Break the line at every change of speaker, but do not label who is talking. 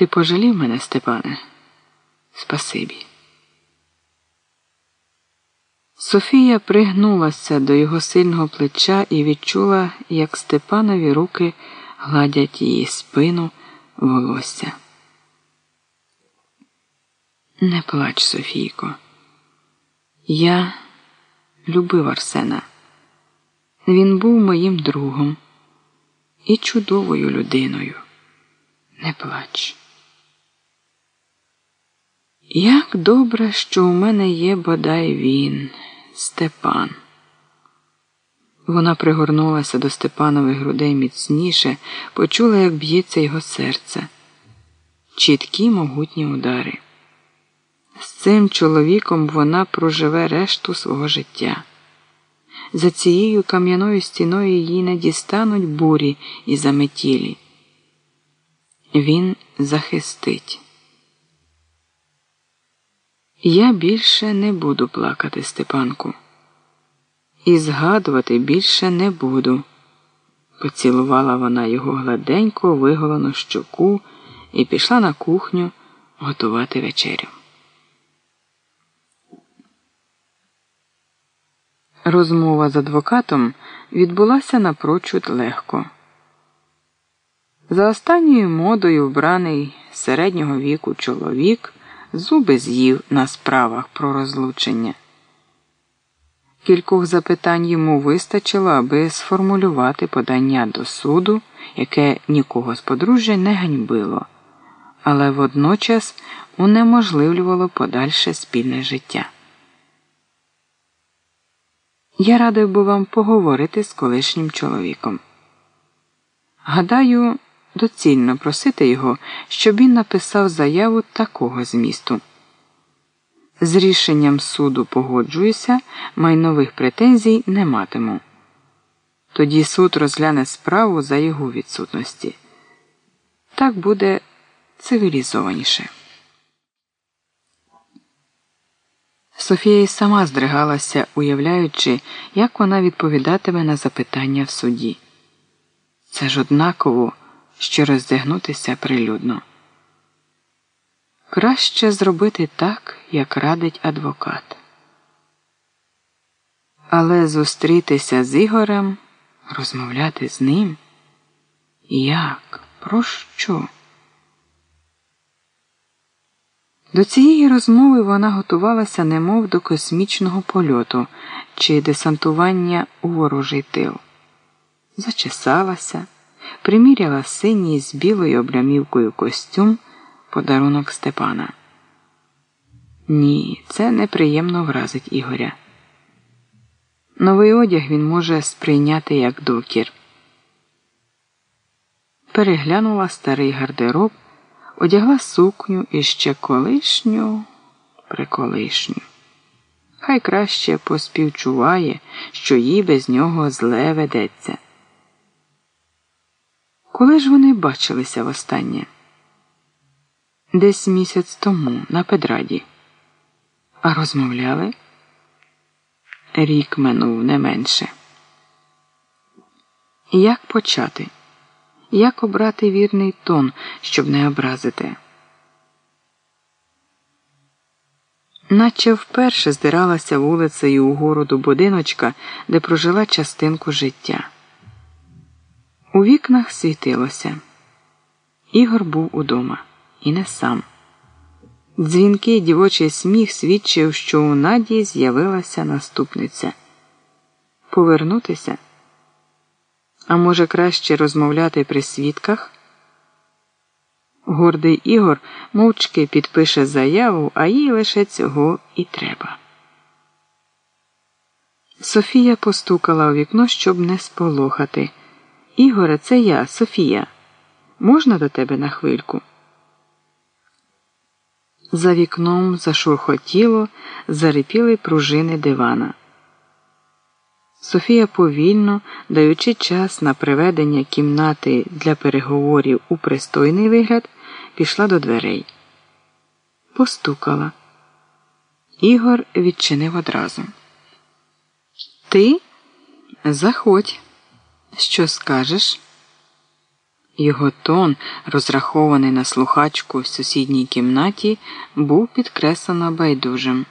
Ти пожалів мене, Степане? Спасибі. Софія пригнулася до його сильного плеча і відчула, як Степанові руки гладять її спину, волосся. Не плач, Софійко. Я любив Арсена. Він був моїм другом і чудовою людиною. Не плач. Як добре, що у мене є бодай він, Степан. Вона пригорнулася до Степанових грудей міцніше, почула, як б'ється його серце. Чіткі могутні удари. З цим чоловіком вона проживе решту свого життя. За цією кам'яною стіною її не дістануть бурі і заметілі. Він захистить. Я більше не буду плакати, Степанку, і згадувати більше не буду. Поцілувала вона його гладенько виголену щоку і пішла на кухню готувати вечерю. Розмова з адвокатом відбулася напрочуд легко. За останньою модою вбраний середнього віку чоловік зуби з'їв на справах про розлучення. Кількох запитань йому вистачило, аби сформулювати подання до суду, яке нікого з подружжя не ганьбило, але водночас унеможливлювало подальше спільне життя. Я радив би вам поговорити з колишнім чоловіком. Гадаю, доцільно просити його, щоб він написав заяву такого змісту. З рішенням суду погоджуюся, майнових претензій не матиму. Тоді суд розгляне справу за його відсутності. Так буде цивілізованіше. Софія й сама здригалася, уявляючи, як вона відповідатиме на запитання в суді. Це ж однаково, що роздягнутися прилюдно. Краще зробити так, як радить адвокат. Але зустрітися з Ігорем, розмовляти з ним? Як? Про що? До цієї розмови вона готувалася немов до космічного польоту чи десантування у ворожий тил. Зачесалася, приміряла синій з білою облямівкою костюм подарунок Степана. Ні, це неприємно вразить Ігоря. Новий одяг він може сприйняти як докір. Переглянула старий гардероб одягла сукню і ще колишню приколишню. Хай краще поспівчуває, що їй без нього зле ведеться. Коли ж вони бачилися востаннє? Десь місяць тому на педраді. А розмовляли? Рік минув не менше. Як почати? Як обрати вірний тон, щоб не образити? Наче вперше здиралася вулицею угору до будиночка, де прожила частинку життя. У вікнах світилося. Ігор був удома і не сам. Дзвінкий дівочий сміх свідчив, що у Наді з'явилася наступниця. Повернутися. А може, краще розмовляти при свідках? Гордий Ігор мовчки підпише заяву, а їй лише цього і треба. Софія постукала у вікно, щоб не сполохати. Ігоре, це я, Софія. Можна до тебе на хвильку? За вікном зашурхотіло, зарипіли пружини дивана. Софія повільно, даючи час на приведення кімнати для переговорів у пристойний вигляд, пішла до дверей. Постукала. Ігор відчинив одразу. Ти? Заходь. Що скажеш? Його тон, розрахований на слухачку в сусідній кімнаті, був підкреслено байдужим.